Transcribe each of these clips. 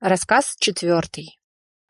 Рассказ четвертый.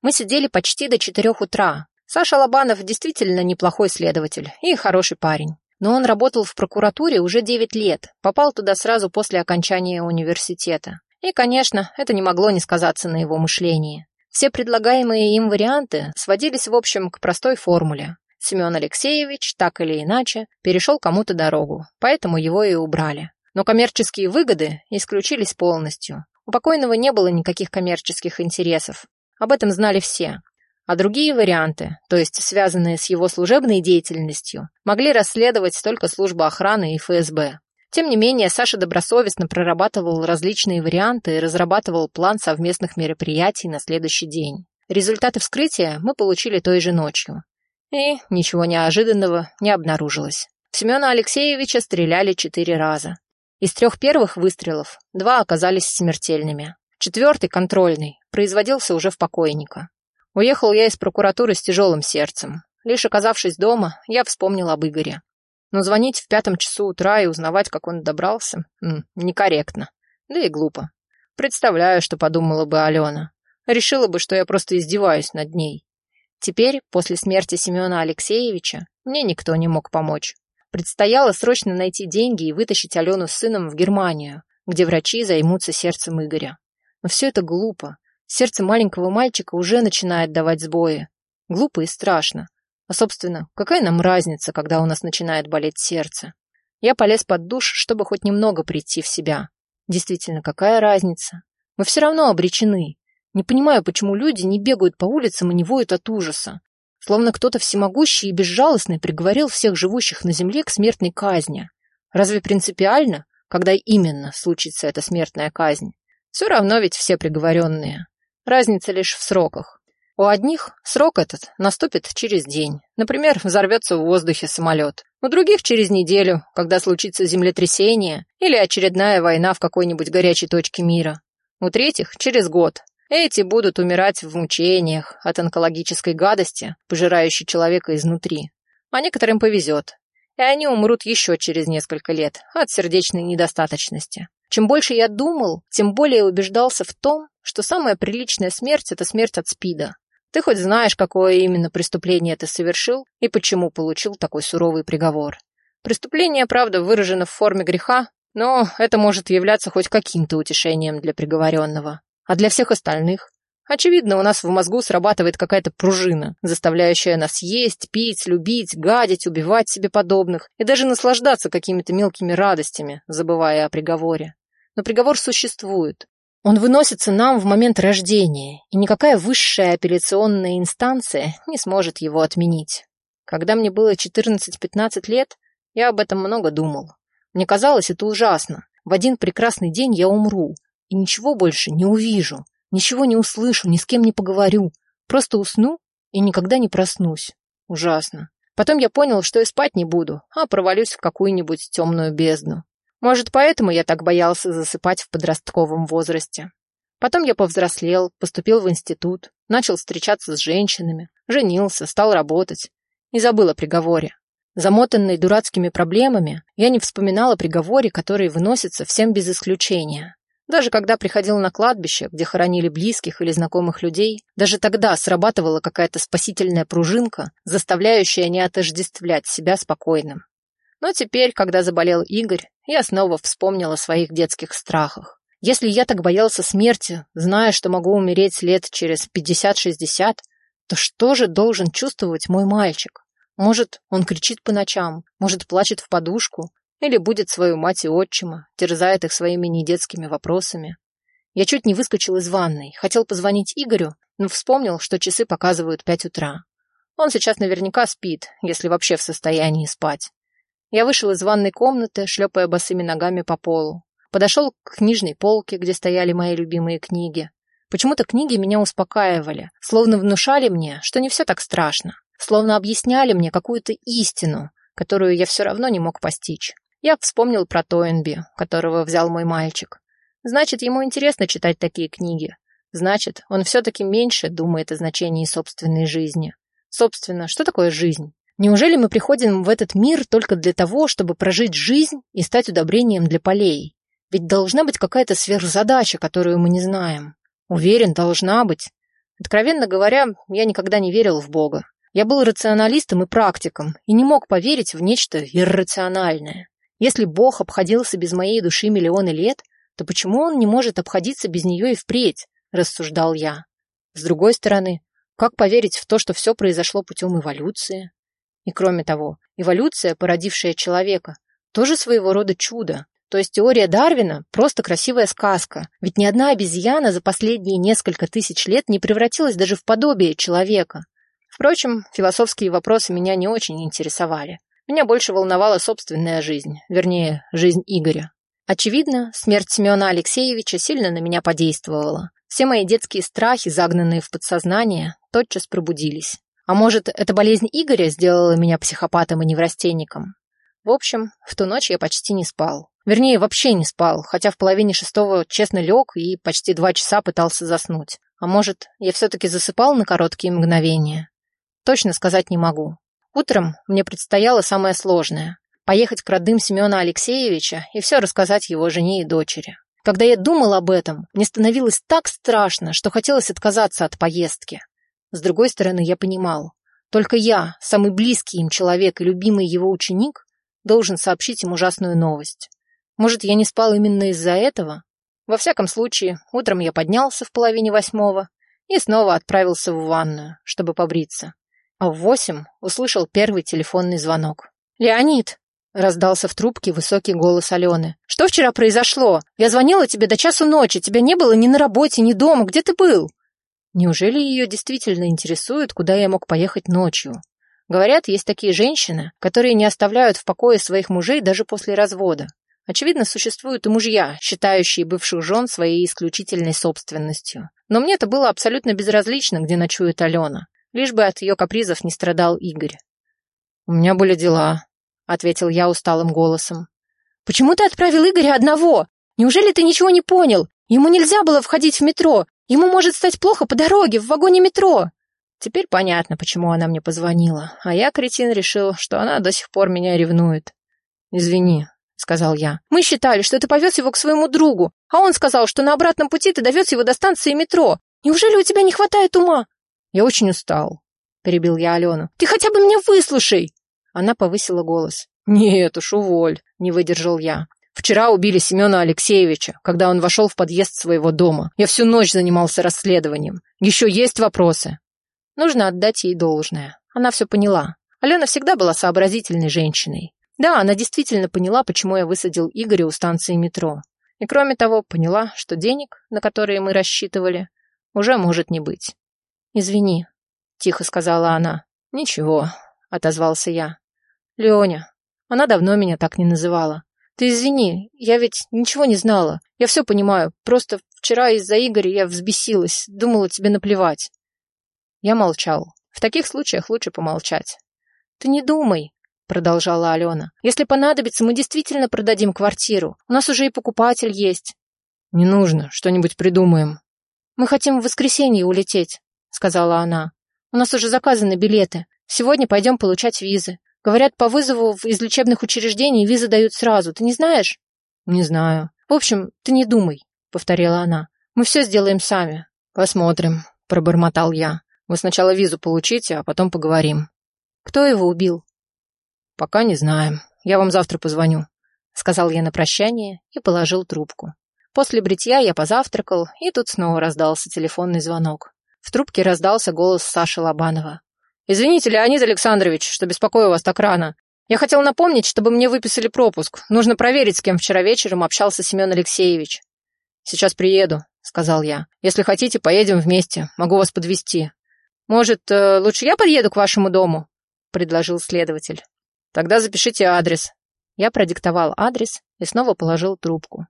Мы сидели почти до четырех утра. Саша Лобанов действительно неплохой следователь и хороший парень. Но он работал в прокуратуре уже девять лет, попал туда сразу после окончания университета. И, конечно, это не могло не сказаться на его мышлении. Все предлагаемые им варианты сводились, в общем, к простой формуле. Семен Алексеевич, так или иначе, перешел кому-то дорогу, поэтому его и убрали. Но коммерческие выгоды исключились полностью. У покойного не было никаких коммерческих интересов. Об этом знали все. А другие варианты, то есть связанные с его служебной деятельностью, могли расследовать только служба охраны и ФСБ. Тем не менее, Саша добросовестно прорабатывал различные варианты и разрабатывал план совместных мероприятий на следующий день. Результаты вскрытия мы получили той же ночью. И ничего неожиданного не обнаружилось. В Семена Алексеевича стреляли четыре раза. Из трех первых выстрелов два оказались смертельными. Четвертый, контрольный, производился уже в покойника. Уехал я из прокуратуры с тяжелым сердцем. Лишь оказавшись дома, я вспомнил об Игоре. Но звонить в пятом часу утра и узнавать, как он добрался, некорректно. Да и глупо. Представляю, что подумала бы Алена. Решила бы, что я просто издеваюсь над ней. Теперь, после смерти Семена Алексеевича, мне никто не мог помочь. Предстояло срочно найти деньги и вытащить Алену с сыном в Германию, где врачи займутся сердцем Игоря. Но все это глупо. Сердце маленького мальчика уже начинает давать сбои. Глупо и страшно. А, собственно, какая нам разница, когда у нас начинает болеть сердце? Я полез под душ, чтобы хоть немного прийти в себя. Действительно, какая разница? Мы все равно обречены. Не понимаю, почему люди не бегают по улицам и не воют от ужаса. Словно кто-то всемогущий и безжалостный приговорил всех живущих на земле к смертной казни. Разве принципиально, когда именно случится эта смертная казнь? Все равно ведь все приговоренные. Разница лишь в сроках. У одних срок этот наступит через день. Например, взорвется в воздухе самолет. У других через неделю, когда случится землетрясение или очередная война в какой-нибудь горячей точке мира. У третьих через год, эти будут умирать в мучениях от онкологической гадости, пожирающей человека изнутри. А некоторым повезет, и они умрут еще через несколько лет от сердечной недостаточности. Чем больше я думал, тем более убеждался в том, что самая приличная смерть – это смерть от СПИДа. Ты хоть знаешь, какое именно преступление ты совершил и почему получил такой суровый приговор. Преступление, правда, выражено в форме греха, но это может являться хоть каким-то утешением для приговоренного. А для всех остальных? Очевидно, у нас в мозгу срабатывает какая-то пружина, заставляющая нас есть, пить, любить, гадить, убивать себе подобных и даже наслаждаться какими-то мелкими радостями, забывая о приговоре. Но приговор существует. Он выносится нам в момент рождения, и никакая высшая апелляционная инстанция не сможет его отменить. Когда мне было 14-15 лет, я об этом много думал. Мне казалось это ужасно. В один прекрасный день я умру, и ничего больше не увижу, ничего не услышу, ни с кем не поговорю. Просто усну и никогда не проснусь. Ужасно. Потом я понял, что и спать не буду, а провалюсь в какую-нибудь темную бездну. Может, поэтому я так боялся засыпать в подростковом возрасте. Потом я повзрослел, поступил в институт, начал встречаться с женщинами, женился, стал работать и забыл о приговоре. Замотанный дурацкими проблемами, я не вспоминал о приговоре, который выносится всем без исключения. Даже когда приходил на кладбище, где хоронили близких или знакомых людей, даже тогда срабатывала какая-то спасительная пружинка, заставляющая не отождествлять себя спокойным. Но теперь, когда заболел Игорь, я снова вспомнил о своих детских страхах. Если я так боялся смерти, зная, что могу умереть лет через 50-60, то что же должен чувствовать мой мальчик? Может, он кричит по ночам, может, плачет в подушку, или будет свою мать и отчима, терзает их своими недетскими вопросами. Я чуть не выскочил из ванной, хотел позвонить Игорю, но вспомнил, что часы показывают пять утра. Он сейчас наверняка спит, если вообще в состоянии спать. Я вышел из ванной комнаты, шлепая босыми ногами по полу. Подошел к книжной полке, где стояли мои любимые книги. Почему-то книги меня успокаивали, словно внушали мне, что не все так страшно, словно объясняли мне какую-то истину, которую я все равно не мог постичь. Я вспомнил про Тоенби, которого взял мой мальчик. Значит, ему интересно читать такие книги. Значит, он все-таки меньше думает о значении собственной жизни. Собственно, что такое жизнь? Неужели мы приходим в этот мир только для того, чтобы прожить жизнь и стать удобрением для полей? Ведь должна быть какая-то сверхзадача, которую мы не знаем. Уверен, должна быть. Откровенно говоря, я никогда не верил в Бога. Я был рационалистом и практиком, и не мог поверить в нечто иррациональное. Если Бог обходился без моей души миллионы лет, то почему он не может обходиться без нее и впредь, рассуждал я. С другой стороны, как поверить в то, что все произошло путем эволюции? И кроме того, эволюция, породившая человека, тоже своего рода чудо. То есть теория Дарвина – просто красивая сказка, ведь ни одна обезьяна за последние несколько тысяч лет не превратилась даже в подобие человека. Впрочем, философские вопросы меня не очень интересовали. Меня больше волновала собственная жизнь, вернее, жизнь Игоря. Очевидно, смерть Семена Алексеевича сильно на меня подействовала. Все мои детские страхи, загнанные в подсознание, тотчас пробудились. А может, эта болезнь Игоря сделала меня психопатом и неврастенником? В общем, в ту ночь я почти не спал. Вернее, вообще не спал, хотя в половине шестого честно лег и почти два часа пытался заснуть. А может, я все-таки засыпал на короткие мгновения? Точно сказать не могу. Утром мне предстояло самое сложное – поехать к родным Семена Алексеевича и все рассказать его жене и дочери. Когда я думал об этом, мне становилось так страшно, что хотелось отказаться от поездки. С другой стороны, я понимал, только я, самый близкий им человек и любимый его ученик, должен сообщить им ужасную новость. Может, я не спал именно из-за этого? Во всяком случае, утром я поднялся в половине восьмого и снова отправился в ванную, чтобы побриться а в восемь услышал первый телефонный звонок. «Леонид!» — раздался в трубке высокий голос Алены. «Что вчера произошло? Я звонила тебе до часу ночи, тебя не было ни на работе, ни дома. Где ты был?» Неужели ее действительно интересует, куда я мог поехать ночью? Говорят, есть такие женщины, которые не оставляют в покое своих мужей даже после развода. Очевидно, существуют и мужья, считающие бывших жен своей исключительной собственностью. Но мне это было абсолютно безразлично, где ночует Алена лишь бы от ее капризов не страдал Игорь. «У меня были дела», — ответил я усталым голосом. «Почему ты отправил Игоря одного? Неужели ты ничего не понял? Ему нельзя было входить в метро. Ему может стать плохо по дороге, в вагоне метро». Теперь понятно, почему она мне позвонила, а я, кретин, решил, что она до сих пор меня ревнует. «Извини», — сказал я. «Мы считали, что ты повез его к своему другу, а он сказал, что на обратном пути ты довез его до станции метро. Неужели у тебя не хватает ума?» «Я очень устал», — перебил я Алену. «Ты хотя бы меня выслушай!» Она повысила голос. «Нет уж, уволь», — не выдержал я. «Вчера убили Семена Алексеевича, когда он вошел в подъезд своего дома. Я всю ночь занимался расследованием. Еще есть вопросы?» Нужно отдать ей должное. Она все поняла. Алена всегда была сообразительной женщиной. Да, она действительно поняла, почему я высадил Игоря у станции метро. И кроме того, поняла, что денег, на которые мы рассчитывали, уже может не быть. «Извини», — тихо сказала она. «Ничего», — отозвался я. «Леня, она давно меня так не называла. Ты извини, я ведь ничего не знала. Я все понимаю. Просто вчера из-за Игоря я взбесилась, думала тебе наплевать». Я молчал. В таких случаях лучше помолчать. «Ты не думай», — продолжала Алена. «Если понадобится, мы действительно продадим квартиру. У нас уже и покупатель есть». «Не нужно, что-нибудь придумаем». «Мы хотим в воскресенье улететь сказала она. «У нас уже заказаны билеты. Сегодня пойдем получать визы. Говорят, по вызову из лечебных учреждений визы дают сразу. Ты не знаешь?» «Не знаю». «В общем, ты не думай», — повторила она. «Мы все сделаем сами». «Посмотрим», — пробормотал я. «Вы сначала визу получите, а потом поговорим». «Кто его убил?» «Пока не знаем. Я вам завтра позвоню», — сказал я на прощание и положил трубку. После бритья я позавтракал, и тут снова раздался телефонный звонок. В трубке раздался голос Саши Лобанова. «Извините, Леонид Александрович, что беспокою вас так рано. Я хотел напомнить, чтобы мне выписали пропуск. Нужно проверить, с кем вчера вечером общался Семен Алексеевич». «Сейчас приеду», — сказал я. «Если хотите, поедем вместе. Могу вас подвезти. «Может, э, лучше я подъеду к вашему дому?» — предложил следователь. «Тогда запишите адрес». Я продиктовал адрес и снова положил трубку.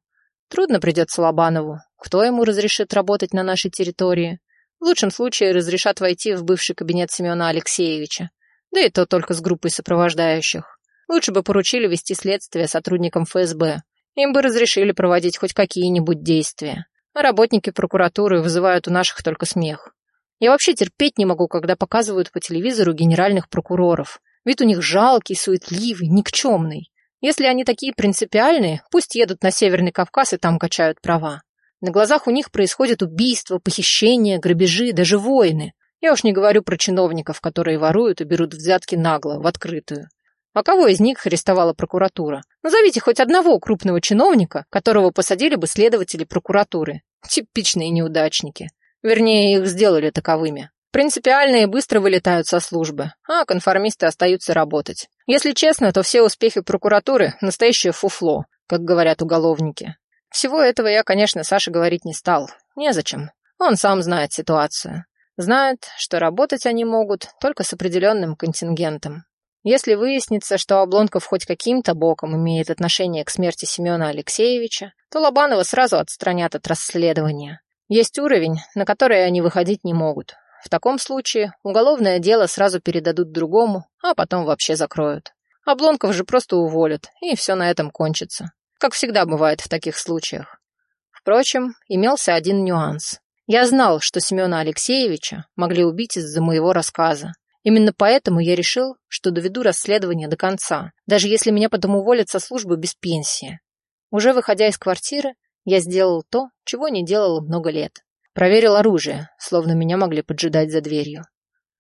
Трудно придется Лобанову. Кто ему разрешит работать на нашей территории? В лучшем случае разрешат войти в бывший кабинет Семена Алексеевича. Да и то только с группой сопровождающих. Лучше бы поручили вести следствие сотрудникам ФСБ. Им бы разрешили проводить хоть какие-нибудь действия. А работники прокуратуры вызывают у наших только смех. Я вообще терпеть не могу, когда показывают по телевизору генеральных прокуроров. Вид у них жалкий, суетливый, никчемный. Если они такие принципиальные, пусть едут на Северный Кавказ и там качают права. На глазах у них происходят убийства, похищения, грабежи, даже войны. Я уж не говорю про чиновников, которые воруют и берут взятки нагло, в открытую. А кого из них арестовала прокуратура? Назовите хоть одного крупного чиновника, которого посадили бы следователи прокуратуры. Типичные неудачники. Вернее, их сделали таковыми. Принципиальные быстро вылетают со службы, а конформисты остаются работать. Если честно, то все успехи прокуратуры – настоящее фуфло, как говорят уголовники. Всего этого я, конечно, Саше говорить не стал. Незачем. Он сам знает ситуацию. Знает, что работать они могут только с определенным контингентом. Если выяснится, что Облонков хоть каким-то боком имеет отношение к смерти Семена Алексеевича, то Лобанова сразу отстранят от расследования. Есть уровень, на который они выходить не могут. В таком случае уголовное дело сразу передадут другому, а потом вообще закроют. Облонков же просто уволят, и все на этом кончится. Как всегда бывает в таких случаях. Впрочем, имелся один нюанс. Я знал, что Семена Алексеевича могли убить из-за моего рассказа. Именно поэтому я решил, что доведу расследование до конца, даже если меня потом уволят со службы без пенсии. Уже выходя из квартиры, я сделал то, чего не делал много лет. Проверил оружие, словно меня могли поджидать за дверью.